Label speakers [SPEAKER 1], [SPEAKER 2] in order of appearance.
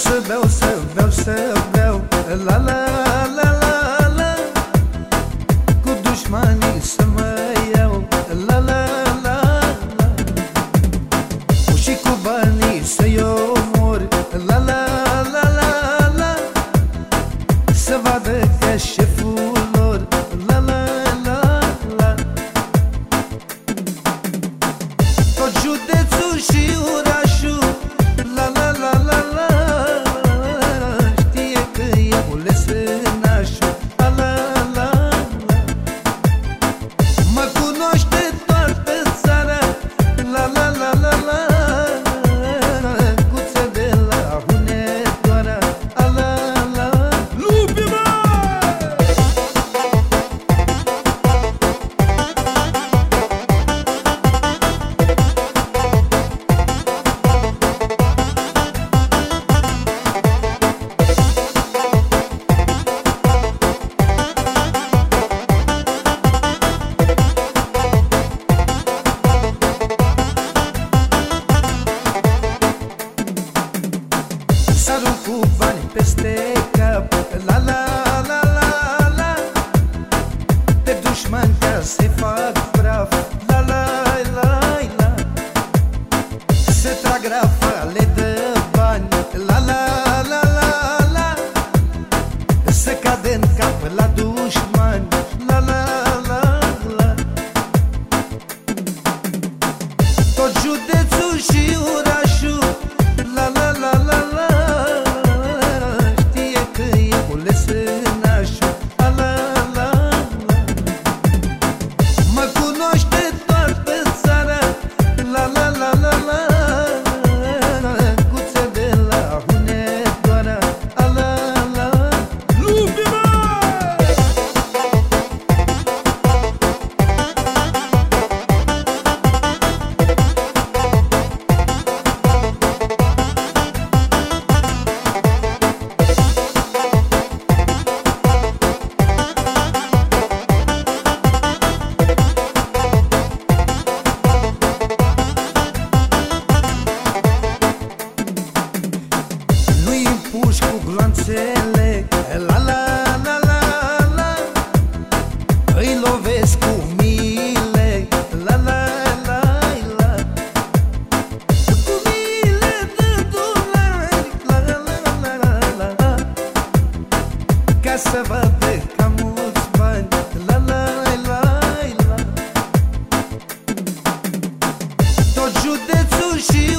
[SPEAKER 1] sevmev so sevmev La la să rup cu bani peste cap La la La la la la la. Îi lovesc cu mile. La la la la. Cu mile de dolari La la la la la la. Ca să vadă că am mulți bani. La la la la. Tot județul și